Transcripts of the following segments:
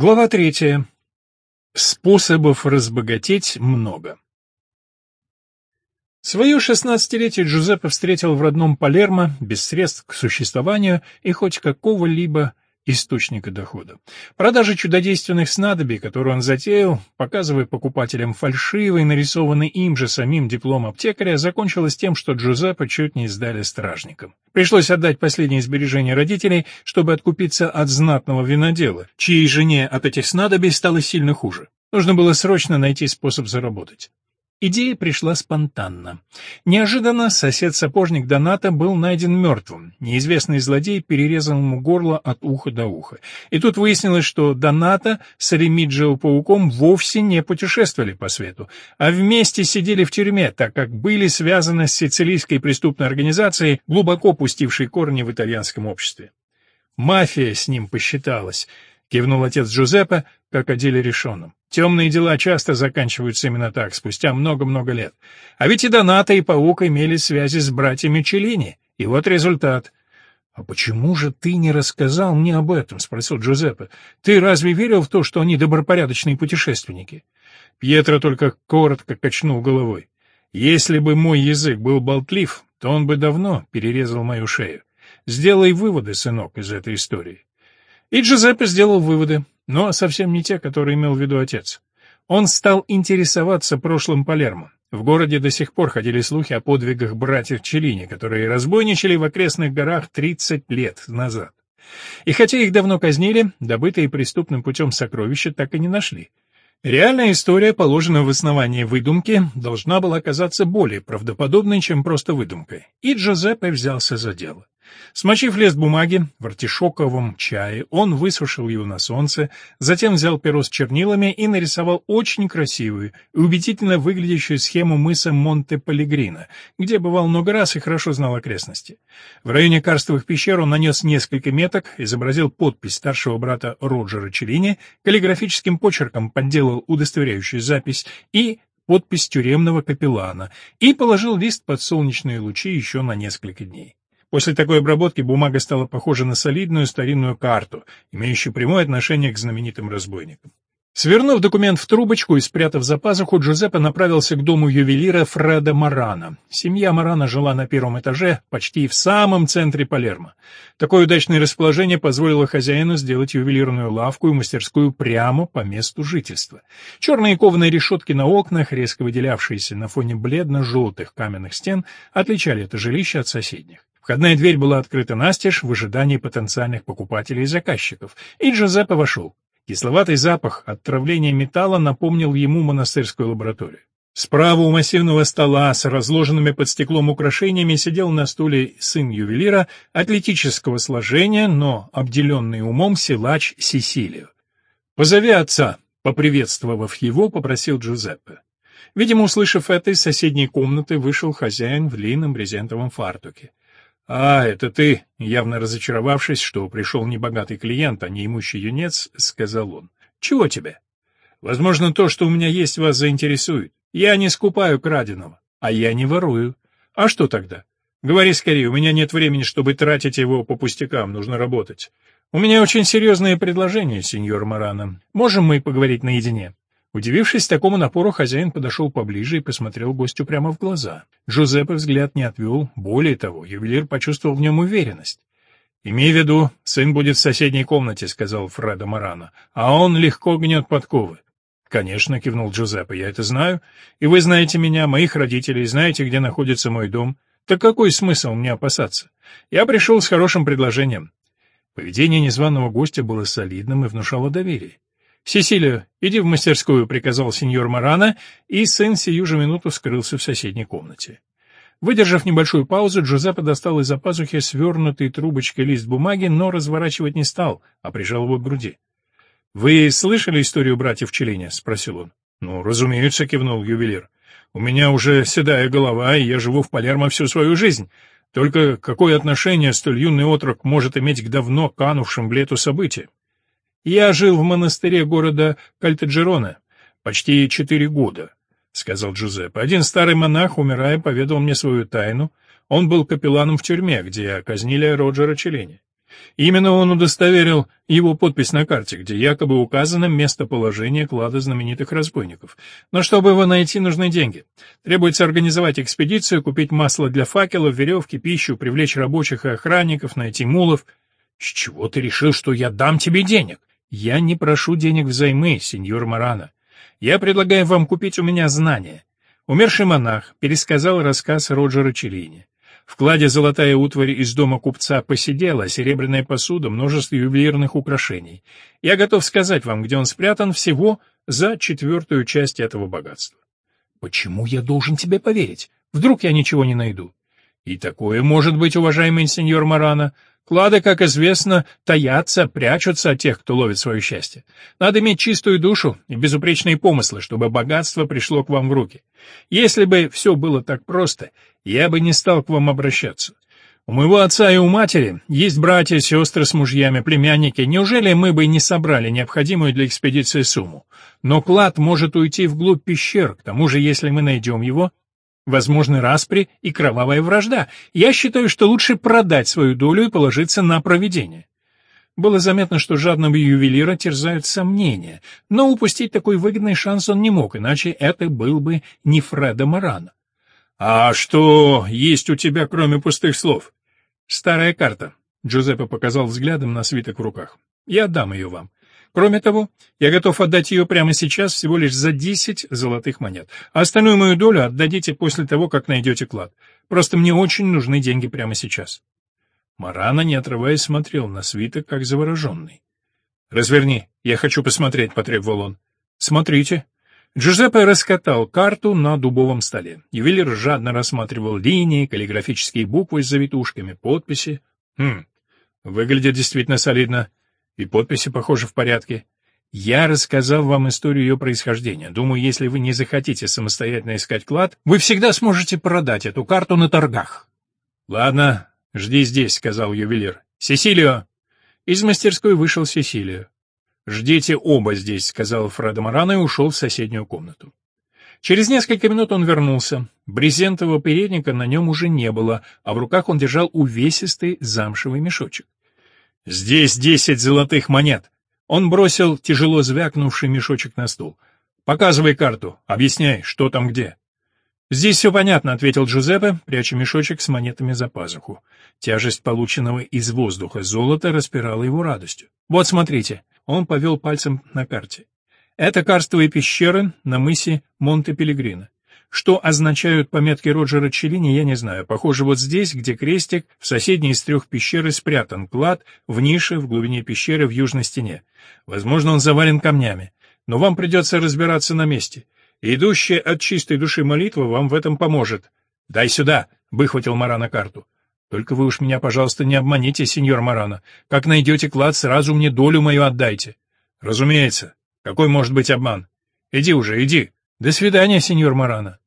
Глава третья. Способов разбогатеть много. Свое шестнадцатилетие Джузеппе встретил в родном Палермо без средств к существованию и хоть какого-либо источника дохода. Продажа чудодейственных снадобий, которые он затеял, показывая покупателям фальшивый, нарисованный им же самим диплом аптекаря, закончилась тем, что Джузеппе чуть не сдали стражникам. Пришлось отдать последние сбережения родителей, чтобы откупиться от знатного винодела, чьей жене от этих снадобий стало сильно хуже. Нужно было срочно найти способ заработать. Идея пришла спонтанно. Неожиданно сосед-сапожник Доната был найден мертвым. Неизвестный злодей перерезал ему горло от уха до уха. И тут выяснилось, что Доната с Ремиджио Пауком вовсе не путешествовали по свету, а вместе сидели в тюрьме, так как были связаны с сицилийской преступной организацией, глубоко пустившей корни в итальянском обществе. Мафия с ним посчиталась —— кивнул отец Джузеппе, как о деле решенном. «Темные дела часто заканчиваются именно так, спустя много-много лет. А ведь и Доната, и Паук имели связи с братьями Челлини. И вот результат». «А почему же ты не рассказал мне об этом?» — спросил Джузеппе. «Ты разве верил в то, что они добропорядочные путешественники?» Пьетро только коротко качнул головой. «Если бы мой язык был болтлив, то он бы давно перерезал мою шею. Сделай выводы, сынок, из этой истории. И Джузеппе сделал выводы, но совсем не те, которые имел в виду отец. Он стал интересоваться прошлым Палермо. В городе до сих пор ходили слухи о подвигах братьев Челлини, которые разбойничали в окрестных горах 30 лет назад. И хотя их давно казнили, добытые преступным путем сокровища так и не нашли. Реальная история, положенная в основании выдумки, должна была оказаться более правдоподобной, чем просто выдумкой. И Джузеппе взялся за дело. Смочив лист бумаги в артишоковом чае, он высушил его на солнце, затем взял перо с чернилами и нарисовал очень красивую и убедительно выглядящую схему мыса Монте-Пелегрино, где бывал много раз и хорошо знал окрестности. В районе карстовых пещер он нанес несколько меток, изобразил подпись старшего брата Роджера Челлини, каллиграфическим почерком подделал удостоверяющую запись и подпись тюремного капеллана и положил лист под солнечные лучи еще на несколько дней. После такой обработки бумага стала похожа на солидную старинную карту, имеющую прямое отношение к знаменитым разбойникам. Свернув документ в трубочку и спрятав за пазуху, Джузеппе направился к дому ювелира Фреда Марана. Семья Марана жила на первом этаже, почти в самом центре Палермо. Такое удачное расположение позволило хозяину сделать ювелирную лавку и мастерскую прямо по месту жительства. Черные кованые решетки на окнах, резко выделявшиеся на фоне бледно-желтых каменных стен, отличали это жилище от соседних. Входная дверь была открыта настежь в ожидании потенциальных покупателей и заказчиков, и Джузеппе вошел. Кисловатый запах отравления металла напомнил ему монастырскую лабораторию. Справа у массивного стола с разложенными под стеклом украшениями сидел на стуле сын ювелира атлетического сложения, но обделенный умом силач Сесилио. «Позови отца», — поприветствовав его, попросил Джузеппе. Видимо, услышав это, из соседней комнаты вышел хозяин в длинном брезентовом фартуке. «А, это ты!» — явно разочаровавшись, что пришел небогатый клиент, а не имущий юнец, сказал он. «Чего тебе?» «Возможно, то, что у меня есть, вас заинтересует. Я не скупаю краденого, а я не ворую. А что тогда? Говори скорее, у меня нет времени, чтобы тратить его по пустякам, нужно работать. У меня очень серьезное предложение, сеньор Марана. Можем мы поговорить наедине?» Удивившись такому напору, хозяин подошел поближе и посмотрел гостю прямо в глаза. Джузеппе взгляд не отвел, более того, ювелир почувствовал в нем уверенность. «Имей в виду, сын будет в соседней комнате», — сказал Фредо Марано, — «а он легко гнет подковы». «Конечно», — кивнул Джузеппе, — «я это знаю. И вы знаете меня, моих родителей, знаете, где находится мой дом. Так какой смысл мне опасаться? Я пришел с хорошим предложением». Поведение незваного гостя было солидным и внушало доверие. «Сесилия, иди в мастерскую», — приказал сеньор Марана, и сын сию же минуту скрылся в соседней комнате. Выдержав небольшую паузу, Джузеппе достал из-за пазухи свернутый трубочкой лист бумаги, но разворачивать не стал, а прижал его к груди. «Вы слышали историю братьев Челини?» — спросил он. «Ну, разумеется», — кивнул ювелир. «У меня уже седая голова, и я живу в Палермо всю свою жизнь. Только какое отношение столь юный отрок может иметь к давно канувшим в лету событиям? Я жил в монастыре города Кальтеджерона почти четыре года, — сказал Джузеппе. Один старый монах, умирая, поведал мне свою тайну. Он был капелланом в тюрьме, где казнили Роджера Челени. Именно он удостоверил его подпись на карте, где якобы указано местоположение клада знаменитых разбойников. Но чтобы его найти, нужны деньги. Требуется организовать экспедицию, купить масло для факелов, веревки, пищу, привлечь рабочих и охранников, найти мулов. С чего ты решил, что я дам тебе денег? Я не прошу денег взаймы, сеньор Марана. Я предлагаю вам купить у меня знания. Умерший монах пересказал рассказ Роджера Челлини. В кладе золотая утварь из дома купца посидела, серебряная посуда, множество ювелирных украшений. Я готов сказать вам, где он спрятан всего за четвертую часть этого богатства. Почему я должен тебе поверить? Вдруг я ничего не найду? И такое может быть, уважаемый сеньор Марана. Клады, как известно, таятся, прячутся от тех, кто ловит свое счастье. Надо иметь чистую душу и безупречные помыслы, чтобы богатство пришло к вам в руки. Если бы все было так просто, я бы не стал к вам обращаться. У моего отца и у матери есть братья, сестры с мужьями, племянники. Неужели мы бы не собрали необходимую для экспедиции сумму? Но клад может уйти вглубь пещер, к тому же, если мы найдем его, возможны распри и кровавая вражда. Я считаю, что лучше продать свою долю и положиться на провидение. Было заметно, что жадного ювелира терзают сомнения, но упустить такой выгодный шанс он не мог, иначе это был бы не Фреда Марана. «А что есть у тебя, кроме пустых слов?» «Старая карта», — Джузеппе показал взглядом на свиток в руках. «Я отдам ее вам. Кроме того, я готов отдать ее прямо сейчас всего лишь за десять золотых монет. А остальную мою долю отдадите после того, как найдете клад. Просто мне очень нужны деньги прямо сейчас». Марана, не отрываясь, смотрел на свиток, как завороженный. «Разверни, я хочу посмотреть», — потребовал он. «Смотрите». Джузеппе раскатал карту на дубовом столе. Ювелир жадно рассматривал линии, каллиграфические буквы с завитушками, подписи. «Хм, выглядит действительно солидно. И подписи, похоже, в порядке. Я рассказал вам историю ее происхождения. Думаю, если вы не захотите самостоятельно искать клад, вы всегда сможете продать эту карту на торгах. Ладно, жди здесь, сказал ювелир. Сесилио. Из мастерской вышел Сесилио. Ждите оба здесь, сказал Фредо Морано и ушел в соседнюю комнату. Через несколько минут он вернулся. Брезентового передника на нем уже не было, а в руках он держал увесистый замшевый мешочек. «Здесь десять золотых монет!» Он бросил тяжело звякнувший мешочек на стол. «Показывай карту, объясняй, что там где». «Здесь все понятно», — ответил Джузеппе, пряча мешочек с монетами за пазуху. Тяжесть полученного из воздуха золота распирала его радостью. «Вот смотрите», — он повел пальцем на карте. «Это карстовые пещеры на мысе Монте-Пелегрино. Что означают пометки Роджера Челлини, я не знаю. Похоже, вот здесь, где крестик, в соседней из трех пещер спрятан клад, в нише, в глубине пещеры, в южной стене. Возможно, он завален камнями. Но вам придется разбираться на месте. Идущая от чистой души молитва вам в этом поможет. «Дай сюда!» — выхватил Марана карту. «Только вы уж меня, пожалуйста, не обманите, сеньор Марана. Как найдете клад, сразу мне долю мою отдайте». «Разумеется. Какой может быть обман? Иди уже, иди. До свидания, сеньор Марана».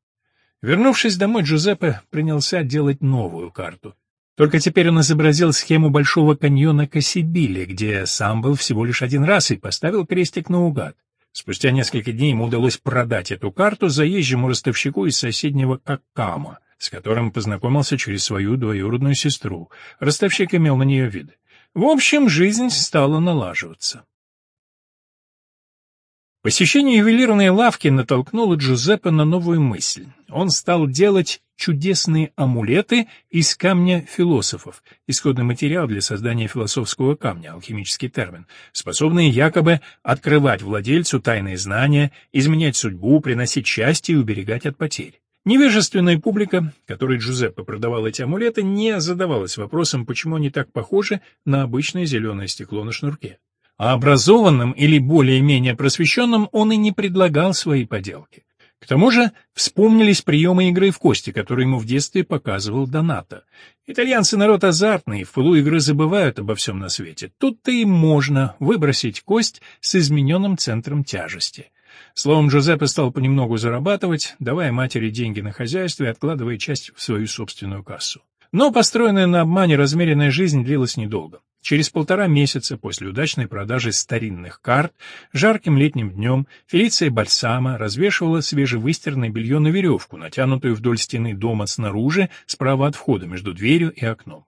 Вернувшись домой, Джузеппе принялся делать новую карту. Только теперь он изобразил схему Большого каньона Кассибили, где сам был всего лишь один раз и поставил крестик наугад. Спустя несколько дней ему удалось продать эту карту заезжему ростовщику из соседнего Каккама, с которым познакомился через свою двоюродную сестру. Ростовщик имел на нее виды. В общем, жизнь стала налаживаться. Посещение ювелирной лавки натолкнуло Джузеппе на новую мысль. Он стал делать чудесные амулеты из камня философов, исходный материал для создания философского камня, алхимический термин, способные якобы открывать владельцу тайные знания, изменять судьбу, приносить счастье и уберегать от потерь. Невежественная публика, которой Джузеппе продавал эти амулеты, не задавалась вопросом, почему они так похожи на обычное зеленое стекло на шнурке а образованным или более-менее просвещенным он и не предлагал свои поделки. К тому же вспомнились приемы игры в кости, которые ему в детстве показывал Донато. Итальянцы народ азартный, в пылу игры забывают обо всем на свете. Тут-то и можно выбросить кость с измененным центром тяжести. Словом, Джузеппе стал понемногу зарабатывать, давая матери деньги на хозяйство и откладывая часть в свою собственную кассу. Но построенная на обмане размеренная жизнь длилась недолго. Через полтора месяца после удачной продажи старинных карт, жарким летним днем Фелиция Бальсама развешивала свежевыстиранное белье на веревку, натянутую вдоль стены дома снаружи, справа от входа, между дверью и окном.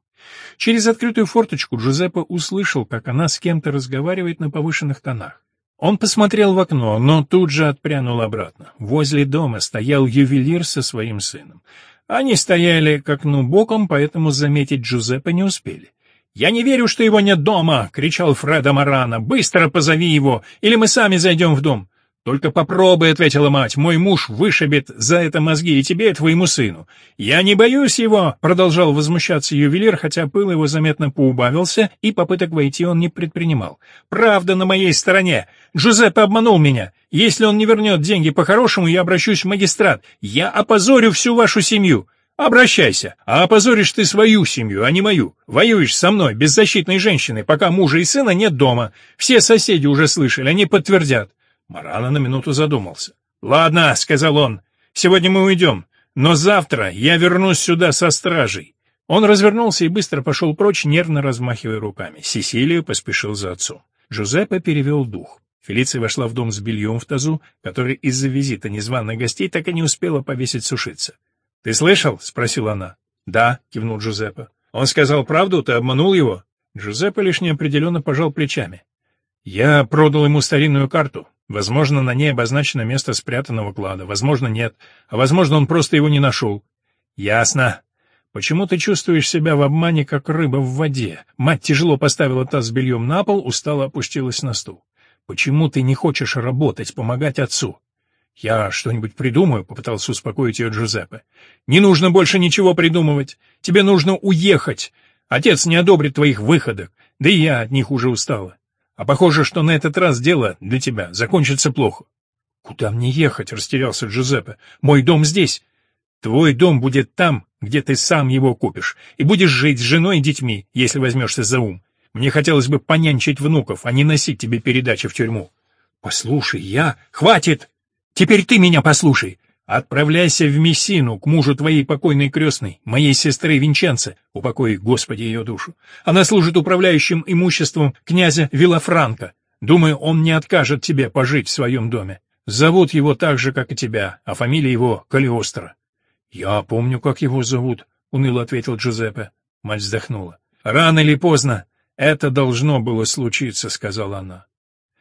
Через открытую форточку Джузеппе услышал, как она с кем-то разговаривает на повышенных тонах. Он посмотрел в окно, но тут же отпрянул обратно. Возле дома стоял ювелир со своим сыном. Они стояли к окну боком, поэтому заметить Джузеппе не успели. «Я не верю, что его нет дома!» — кричал Фредо Марана. «Быстро позови его, или мы сами зайдем в дом!» «Только попробуй», — ответила мать, — «мой муж вышибет за это мозги и тебе, и твоему сыну». «Я не боюсь его», — продолжал возмущаться ювелир, хотя пыл его заметно поубавился, и попыток войти он не предпринимал. «Правда на моей стороне. Джузеппе обманул меня. Если он не вернет деньги по-хорошему, я обращусь в магистрат. Я опозорю всю вашу семью». «Обращайся, а опозоришь ты свою семью, а не мою. Воюешь со мной, беззащитной женщиной, пока мужа и сына нет дома. Все соседи уже слышали, они подтвердят». Марана на минуту задумался. «Ладно», — сказал он, — «сегодня мы уйдем, но завтра я вернусь сюда со стражей». Он развернулся и быстро пошел прочь, нервно размахивая руками. Сесилия поспешил за отцом. Жузеппе перевел дух. Фелиция вошла в дом с бельем в тазу, который из-за визита незваных гостей так и не успела повесить сушиться. «Ты слышал?» — спросила она. «Да», — кивнул Джузеппе. «Он сказал правду? Ты обманул его?» Джузеппе лишь неопределенно пожал плечами. «Я продал ему старинную карту. Возможно, на ней обозначено место спрятанного клада, возможно, нет, а возможно, он просто его не нашел. Ясно. Почему ты чувствуешь себя в обмане, как рыба в воде? Мать тяжело поставила таз с бельем на пол, устало опустилась на стул. Почему ты не хочешь работать, помогать отцу? Я что-нибудь придумаю, попытался успокоить ее Джузеппе. Не нужно больше ничего придумывать. Тебе нужно уехать. Отец не одобрит твоих выходок, да и я от них уже устала. А похоже, что на этот раз дело для тебя закончится плохо. Куда мне ехать? растерялся Джузеппе. Мой дом здесь. Твой дом будет там, где ты сам его купишь, и будешь жить с женой и детьми, если возьмешься за ум. Мне хотелось бы понянчить внуков, а не носить тебе передачи в тюрьму. Послушай, я... Хватит! Теперь ты меня послушай. Отправляйся в Мессину, к мужу твоей покойной крестной, моей сестры Винченце, упокой, Господи, ее душу. Она служит управляющим имуществом князя Вилафранка. Думаю, он не откажет тебе пожить в своем доме. Зовут его так же, как и тебя, а фамилия его Калиостро. — Я помню, как его зовут, — уныло ответил Джузеппе. Мать вздохнула. — Рано или поздно это должно было случиться, — сказала она.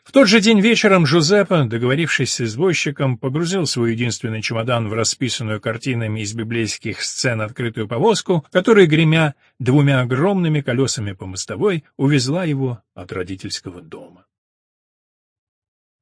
В тот же день вечером Жузеппе, договорившись с извозчиком, погрузил свой единственный чемодан в расписанную картинами из библейских сцен открытую повозку, которая, гремя двумя огромными колесами по мостовой, увезла его от родительского дома.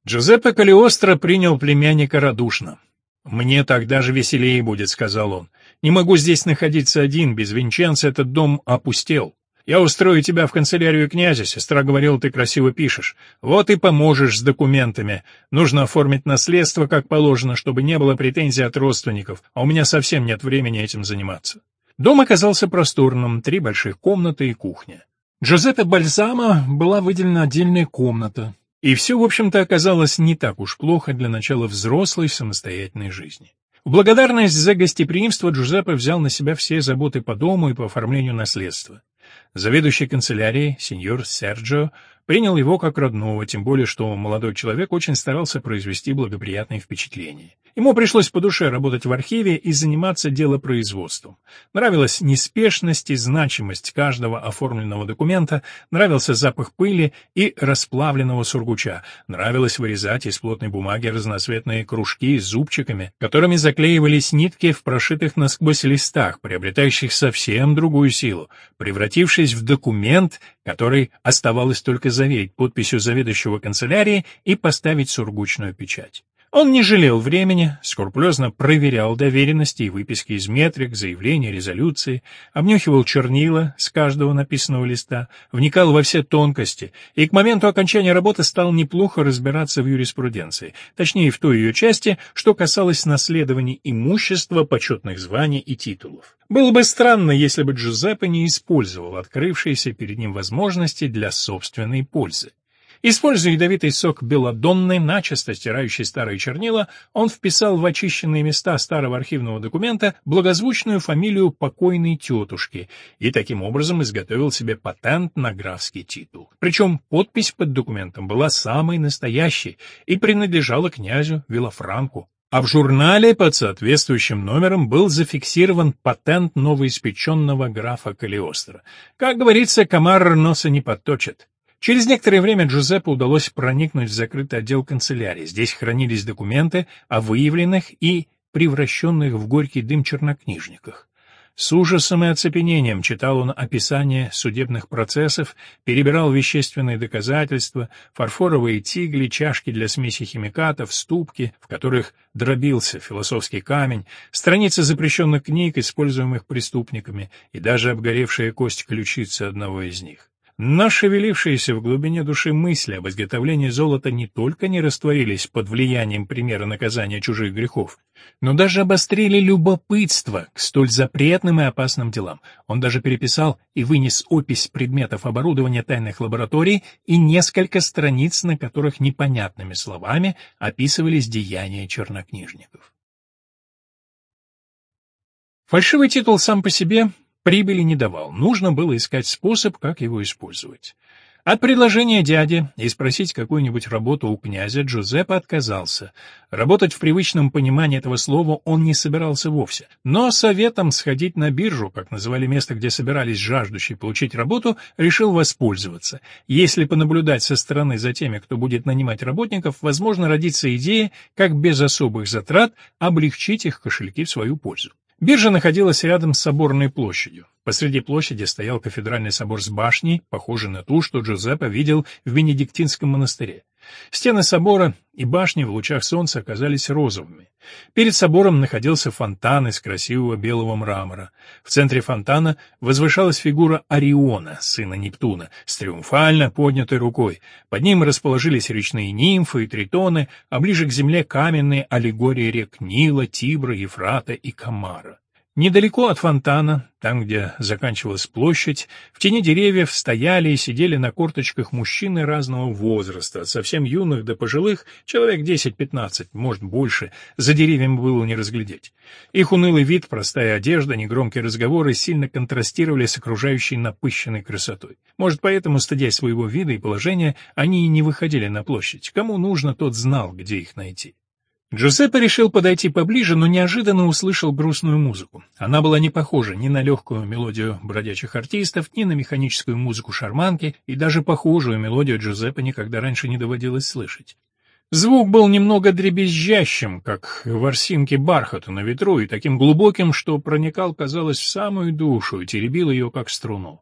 Джузеппе Калиостро принял племянника радушно. «Мне так даже веселее будет», — сказал он. «Не могу здесь находиться один, без Винченца этот дом опустел. Я устрою тебя в канцелярию князя, сестра говорила, ты красиво пишешь. Вот и поможешь с документами. Нужно оформить наследство как положено, чтобы не было претензий от родственников, а у меня совсем нет времени этим заниматься. Дом оказался просторным, три больших комнаты и кухня. Джозеппе Бальзама была выделена отдельная комната, и все, в общем-то, оказалось не так уж плохо для начала взрослой самостоятельной жизни. В благодарность за гостеприимство Джузеппе взял на себя все заботы по дому и по оформлению наследства. Заведующий канцелярией, сеньор Серджио, принял его как родного, тем более что молодой человек очень старался произвести благоприятное впечатление. Ему пришлось по душе работать в архиве и заниматься делопроизводством. Нравилась неспешность и значимость каждого оформленного документа, нравился запах пыли и расплавленного сургуча, нравилось вырезать из плотной бумаги разноцветные кружки с зубчиками, которыми заклеивались нитки в прошитых насквозь листах, приобретающих совсем другую силу, превратившись в документ, который оставалось только заверить подписью заведующего канцелярии и поставить сургучную печать. Он не жалел времени, скрупулезно проверял доверенности и выписки из метрик, заявления, резолюции, обнюхивал чернила с каждого написанного листа, вникал во все тонкости и к моменту окончания работы стал неплохо разбираться в юриспруденции, точнее в той ее части, что касалось наследования имущества, почетных званий и титулов. Было бы странно, если бы Джузеппе не использовал открывшиеся перед ним возможности для собственной пользы. Используя ядовитый сок белодонны, начисто стирающий старые чернила, он вписал в очищенные места старого архивного документа благозвучную фамилию покойной тетушки и таким образом изготовил себе патент на графский титул. Причем подпись под документом была самой настоящей и принадлежала князю Вилафранку. а в журнале под соответствующим номером был зафиксирован патент новоиспеченного графа Калиостро. Как говорится, комар носа не подточит. Через некоторое время Джузеппе удалось проникнуть в закрытый отдел канцелярии. Здесь хранились документы о выявленных и превращенных в горький дым чернокнижниках. С ужасом и оцепенением читал он описание судебных процессов, перебирал вещественные доказательства, фарфоровые тигли, чашки для смеси химикатов, ступки, в которых дробился философский камень, страницы запрещенных книг, используемых преступниками, и даже обгоревшая кость ключицы одного из них. Но шевелившиеся в глубине души мысли об изготовлении золота не только не растворились под влиянием примера наказания чужих грехов, но даже обострили любопытство к столь запретным и опасным делам. Он даже переписал и вынес опись предметов оборудования тайных лабораторий и несколько страниц, на которых непонятными словами описывались деяния чернокнижников. Фальшивый титул сам по себе Прибыли не давал, нужно было искать способ, как его использовать. От предложения дяди и спросить какую-нибудь работу у князя Джузеппе отказался. Работать в привычном понимании этого слова он не собирался вовсе. Но советом сходить на биржу, как называли место, где собирались жаждущие получить работу, решил воспользоваться. Если понаблюдать со стороны за теми, кто будет нанимать работников, возможно родится идея, как без особых затрат облегчить их кошельки в свою пользу. Биржа находилась рядом с соборной площадью. Посреди площади стоял кафедральный собор с башней, похожий на ту, что Джузеппе видел в Бенедиктинском монастыре. Стены собора и башни в лучах солнца оказались розовыми. Перед собором находился фонтан из красивого белого мрамора. В центре фонтана возвышалась фигура Ориона, сына Нептуна, с триумфально поднятой рукой. Под ним расположились речные нимфы и тритоны, а ближе к земле каменные аллегории рек Нила, Тибра, Ефрата и Камара. Недалеко от фонтана, там, где заканчивалась площадь, в тени деревьев стояли и сидели на корточках мужчины разного возраста, от совсем юных до пожилых, человек 10-15, может, больше, за деревьями было не разглядеть. Их унылый вид, простая одежда, негромкие разговоры сильно контрастировали с окружающей напыщенной красотой. Может, поэтому, стыдясь своего вида и положения, они и не выходили на площадь. Кому нужно, тот знал, где их найти. Джузеппе решил подойти поближе, но неожиданно услышал грустную музыку. Она была не похожа ни на легкую мелодию бродячих артистов, ни на механическую музыку шарманки, и даже похожую мелодию Джузеппе никогда раньше не доводилось слышать. Звук был немного дребезжащим, как ворсинки бархата на ветру, и таким глубоким, что проникал, казалось, в самую душу и теребил ее, как струну.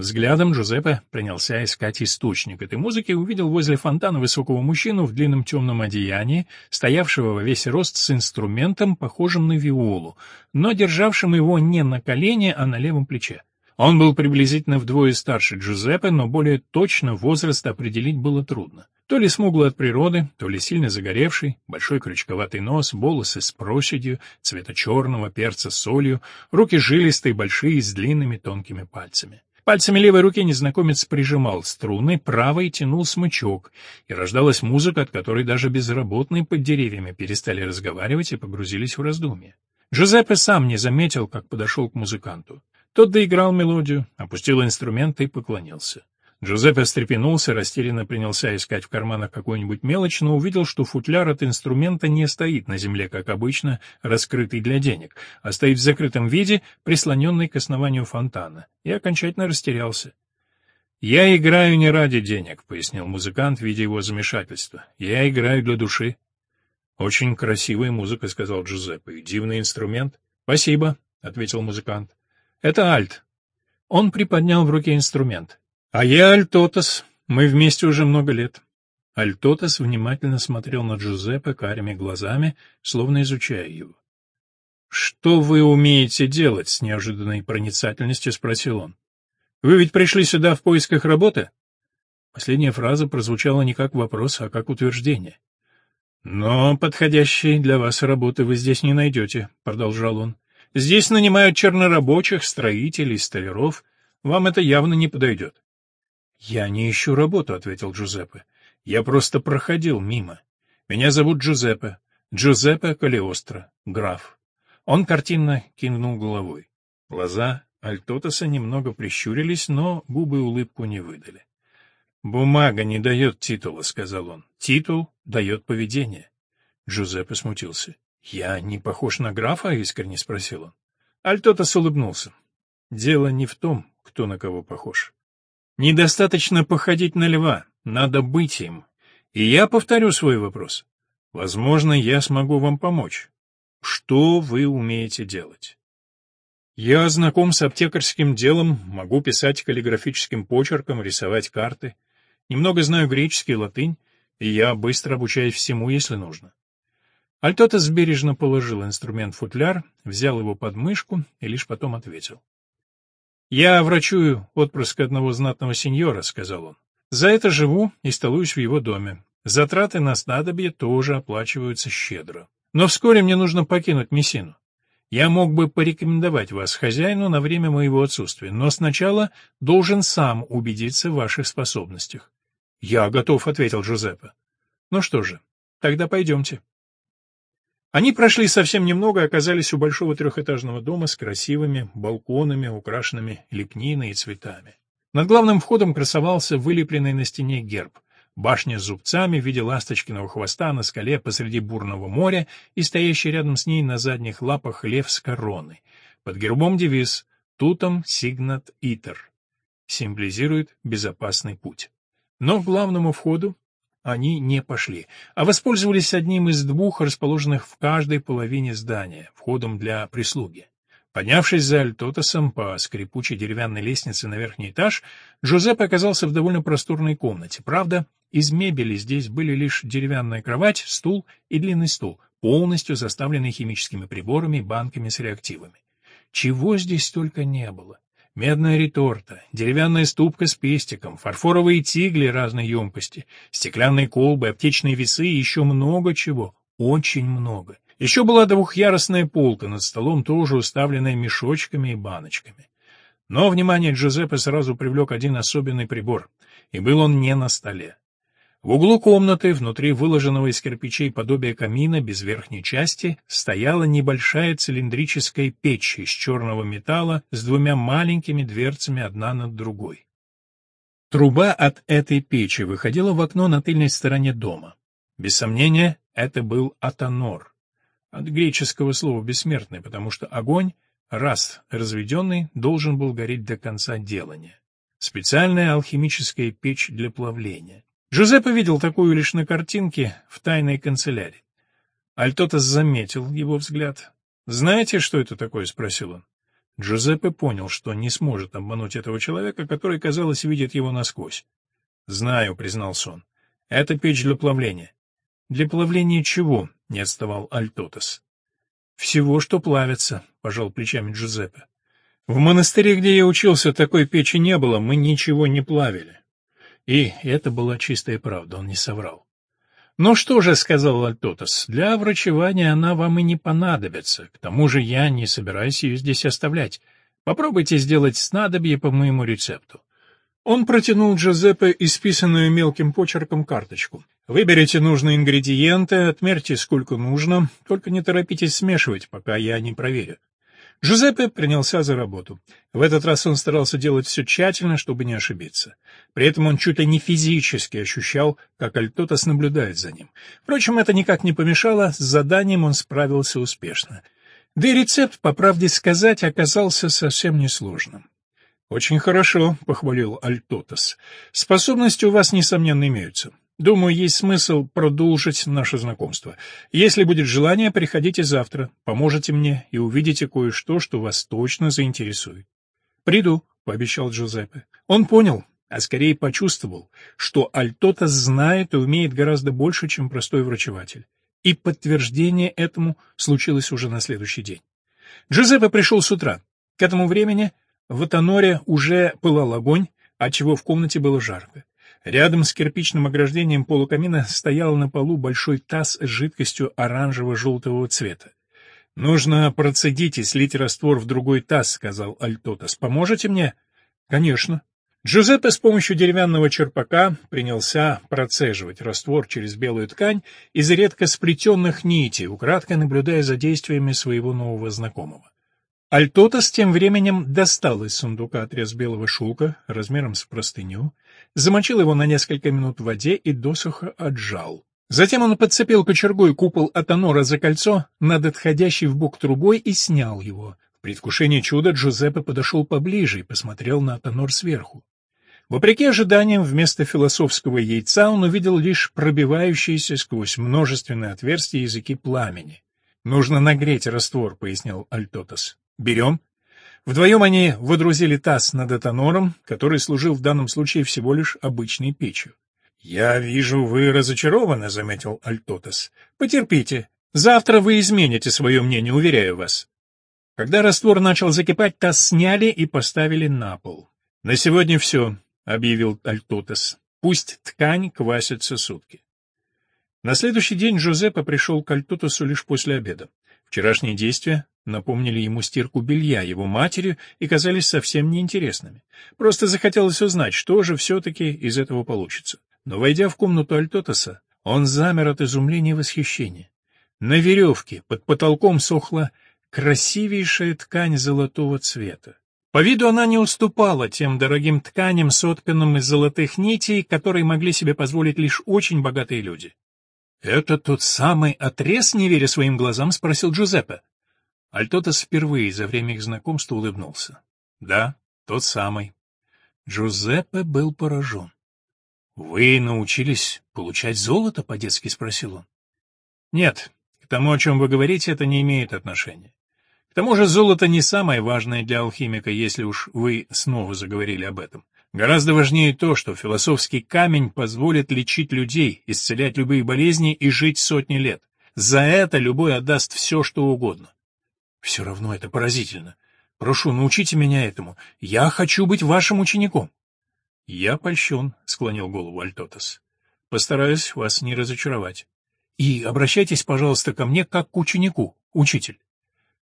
Взглядом Джузеппе принялся искать источник этой музыки и увидел возле фонтана высокого мужчину в длинном темном одеянии, стоявшего во весь рост с инструментом, похожим на виолу, но державшим его не на колене, а на левом плече. Он был приблизительно вдвое старше Джузеппе, но более точно возраст определить было трудно. То ли смуглый от природы, то ли сильно загоревший, большой крючковатый нос, волосы с проседью, цвета черного, перца с солью, руки жилистые, большие, с длинными тонкими пальцами. Пальцами левой руки незнакомец прижимал струны, правой тянул смычок, и рождалась музыка, от которой даже безработные под деревьями перестали разговаривать и погрузились в раздумья. Джузеппе сам не заметил, как подошел к музыканту. Тот доиграл мелодию, опустил инструмент и поклонился. Джузеппе встрепенулся, растерянно принялся искать в карманах какую-нибудь мелочь, но увидел, что футляр от инструмента не стоит на земле, как обычно, раскрытый для денег, а стоит в закрытом виде, прислоненный к основанию фонтана, и окончательно растерялся. «Я играю не ради денег», — пояснил музыкант, видя его замешательство. «Я играю для души». «Очень красивая музыка», — сказал Джузеппе. «И дивный инструмент». «Спасибо», — ответил музыкант. «Это альт». Он приподнял в руке инструмент. А я Альтотас. Мы вместе уже много лет. Альтотас внимательно смотрел на Джузеппе карими глазами, словно изучая его. «Что вы умеете делать?» — с неожиданной проницательностью спросил он. «Вы ведь пришли сюда в поисках работы?» Последняя фраза прозвучала не как вопрос, а как утверждение. «Но подходящей для вас работы вы здесь не найдете», — продолжал он. «Здесь нанимают чернорабочих, строителей, столяров. Вам это явно не подойдет. «Я не ищу работу», — ответил Джузеппе. «Я просто проходил мимо. Меня зовут Джузеппе. Джузеппе Калиостро, граф». Он картинно кинул головой. Глаза Альтотаса немного прищурились, но губы улыбку не выдали. «Бумага не дает титула», — сказал он. «Титул дает поведение». Джузеппе смутился. «Я не похож на графа?» — искренне спросил он. Альтотас улыбнулся. «Дело не в том, кто на кого похож. Недостаточно походить на льва, надо быть им. И я повторю свой вопрос. Возможно, я смогу вам помочь. Что вы умеете делать? Я знаком с аптекарским делом, могу писать каллиграфическим почерком, рисовать карты. Немного знаю греческий и латынь, и я быстро обучаюсь всему, если нужно. Альтотес бережно положил инструмент в футляр, взял его под мышку и лишь потом ответил. «Я врачую отпрыска одного знатного сеньора», — сказал он. «За это живу и столуюсь в его доме. Затраты на снадобье тоже оплачиваются щедро. Но вскоре мне нужно покинуть Мессину. Я мог бы порекомендовать вас хозяину на время моего отсутствия, но сначала должен сам убедиться в ваших способностях. — Я готов, — ответил Джузеппе. — Ну что же, тогда пойдемте. Они прошли совсем немного и оказались у большого трехэтажного дома с красивыми балконами, украшенными лепниной и цветами. Над главным входом красовался вылепленный на стене герб — Башня с зубцами в виде ласточкиного хвоста на скале посреди бурного моря и стоящий рядом с ней на задних лапах лев с короной. Под гербом девиз «Тутом сигнат итер» символизирует безопасный путь. Но к главному входу они не пошли, а воспользовались одним из двух расположенных в каждой половине здания, входом для прислуги. Поднявшись за Альтотосом по скрипучей деревянной лестнице на верхний этаж, Джузеппе оказался в довольно просторной комнате. Правда, из мебели здесь были лишь деревянная кровать, стул и длинный стул, полностью заставленный химическими приборами банками с реактивами. Чего здесь только не было. Медная реторта, деревянная ступка с пестиком, фарфоровые тигли разной емкости, стеклянные колбы, аптечные весы и еще много чего, очень много. Еще была двухъярусная полка над столом, тоже уставленная мешочками и баночками. Но внимание Джузеппе сразу привлек один особенный прибор, и был он не на столе. В углу комнаты, внутри выложенного из кирпичей подобия камина без верхней части, стояла небольшая цилиндрическая печь из черного металла с двумя маленькими дверцами одна над другой. Труба от этой печи выходила в окно на тыльной стороне дома. Без сомнения, это был атонор. От греческого слова «бессмертный», потому что огонь, раз разведенный, должен был гореть до конца делания. Специальная алхимическая печь для плавления. Джузеппе видел такую лишь на картинке в тайной канцелярии. Альтотас заметил его взгляд. «Знаете, что это такое?» — спросил он. Джузеппе понял, что не сможет обмануть этого человека, который, казалось, видит его насквозь. «Знаю», — признался он. «Это печь для плавления». «Для плавления чего?» — не отставал Альтотас. «Всего, что плавится», — пожал плечами Джузеппе. «В монастыре, где я учился, такой печи не было, мы ничего не плавили. И это была чистая правда, он не соврал. «Ну что же», — сказал Альтотас, — «для врачевания она вам и не понадобится. К тому же я не собираюсь ее здесь оставлять. Попробуйте сделать снадобье по моему рецепту». Он протянул Джозеппе исписанную мелким почерком карточку. «Выберите нужные ингредиенты, отмерьте, сколько нужно, только не торопитесь смешивать, пока я не проверю. Джузеппе принялся за работу. В этот раз он старался делать все тщательно, чтобы не ошибиться. При этом он чуть ли не физически ощущал, как Альтотас наблюдает за ним. Впрочем, это никак не помешало, с заданием он справился успешно. Да и рецепт, по правде сказать, оказался совсем несложным. «Очень хорошо», — похвалил Альтотас. «Способности у вас, несомненно, имеются. Думаю, есть смысл продолжить наше знакомство. Если будет желание, приходите завтра, поможете мне и увидите кое-что, что вас точно заинтересует. Приду, пообещал Джузеппе. Он понял, а скорее почувствовал, что Альтота знает и умеет гораздо больше, чем простой врачеватель. И подтверждение этому случилось уже на следующий день. Джузеппе пришел с утра. К этому времени в Атоноре уже пылал огонь, отчего в комнате было жарко. Рядом с кирпичным ограждением полукамина стоял на полу большой таз с жидкостью оранжево-желтого цвета. «Нужно процедить и слить раствор в другой таз», — сказал Альтотас. «Поможете мне?» «Конечно». Джузеппе с помощью деревянного черпака принялся процеживать раствор через белую ткань из редко сплетенных нитей, украдкой наблюдая за действиями своего нового знакомого. Альтотас тем временем достал из сундука отрез белого шелка размером с простыню, замочил его на несколько минут в воде и досуха отжал. Затем он подцепил кочергой купол Атонора за кольцо над отходящей в бок трубой и снял его. В предвкушении чуда Джузеппе подошел поближе и посмотрел на Атонор сверху. Вопреки ожиданиям, вместо философского яйца он увидел лишь пробивающиеся сквозь множественные отверстия языки пламени. «Нужно нагреть раствор», — пояснил Альтотас. «Берем?» Вдвоем они водрузили таз над этанором, который служил в данном случае всего лишь обычной печью. «Я вижу, вы разочарованы», — заметил Альтотес. «Потерпите. Завтра вы измените свое мнение, уверяю вас». Когда раствор начал закипать, таз сняли и поставили на пол. «На сегодня все», — объявил Альтотес. «Пусть ткань квасится сутки». На следующий день Жозеппе пришел к Альтотесу лишь после обеда. Вчерашние действия напомнили ему стирку белья его матери и казались совсем неинтересными. Просто захотелось узнать, что же все-таки из этого получится. Но, войдя в комнату Альтотаса, он замер от изумления и восхищения. На веревке под потолком сохла красивейшая ткань золотого цвета. По виду она не уступала тем дорогим тканям, сотканным из золотых нитей, которые могли себе позволить лишь очень богатые люди. «Это тот самый отрез, не веря своим глазам?» — спросил Джузеппе. Альтотас впервые за время их знакомства улыбнулся. «Да, тот самый». Джузеппе был поражен. «Вы научились получать золото?» — по-детски спросил он. «Нет, к тому, о чем вы говорите, это не имеет отношения. К тому же золото не самое важное для алхимика, если уж вы снова заговорили об этом. Гораздо важнее то, что философский камень позволит лечить людей, исцелять любые болезни и жить сотни лет. За это любой отдаст все, что угодно. Все равно это поразительно. Прошу, научите меня этому. Я хочу быть вашим учеником. «Я польщен», — склонил голову Альтотас. «Постараюсь вас не разочаровать. И обращайтесь, пожалуйста, ко мне как к ученику, учитель».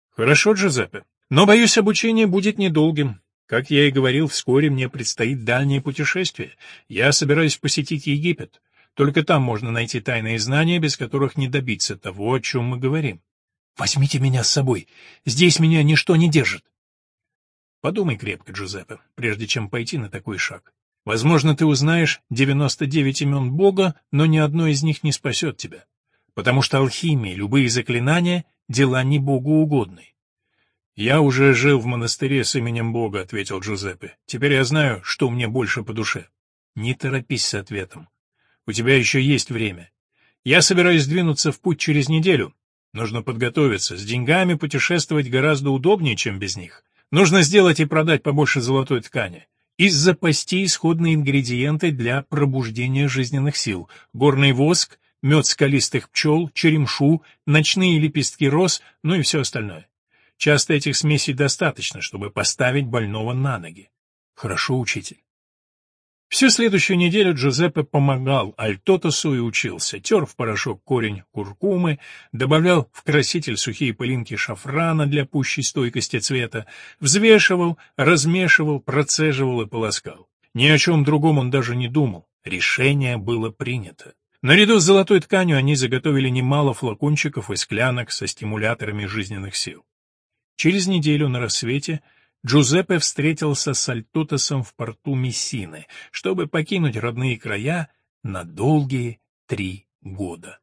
«Хорошо, Джузеппе. Но, боюсь, обучение будет недолгим. Как я и говорил, вскоре мне предстоит дальнее путешествие. Я собираюсь посетить Египет. Только там можно найти тайные знания, без которых не добиться того, о чем мы говорим. Возьмите меня с собой. Здесь меня ничто не держит. Подумай крепко, Джузеппе, прежде чем пойти на такой шаг. Возможно, ты узнаешь 99 имен Бога, но ни одно из них не спасет тебя. Потому что алхимия, любые заклинания — дела не Богу угодные. «Я уже жил в монастыре с именем Бога», — ответил Джузеппе. «Теперь я знаю, что мне больше по душе». «Не торопись с ответом. У тебя еще есть время. Я собираюсь двинуться в путь через неделю. Нужно подготовиться. С деньгами путешествовать гораздо удобнее, чем без них. Нужно сделать и продать побольше золотой ткани и запасти исходные ингредиенты для пробуждения жизненных сил, горный воск, мед скалистых пчел, черемшу, ночные лепестки роз, ну и все остальное. Часто этих смесей достаточно, чтобы поставить больного на ноги. Хорошо, учитель. Всю следующую неделю Джузеппе помогал Альтотосу и учился, тер в порошок корень куркумы, добавлял в краситель сухие пылинки шафрана для пущей стойкости цвета, взвешивал, размешивал, процеживал и полоскал. Ни о чем другом он даже не думал. Решение было принято. Наряду с золотой тканью они заготовили немало флакончиков и склянок со стимуляторами жизненных сил. Через неделю на рассвете Джузеппе встретился с Альтутосом в порту Мессины, чтобы покинуть родные края на долгие три года.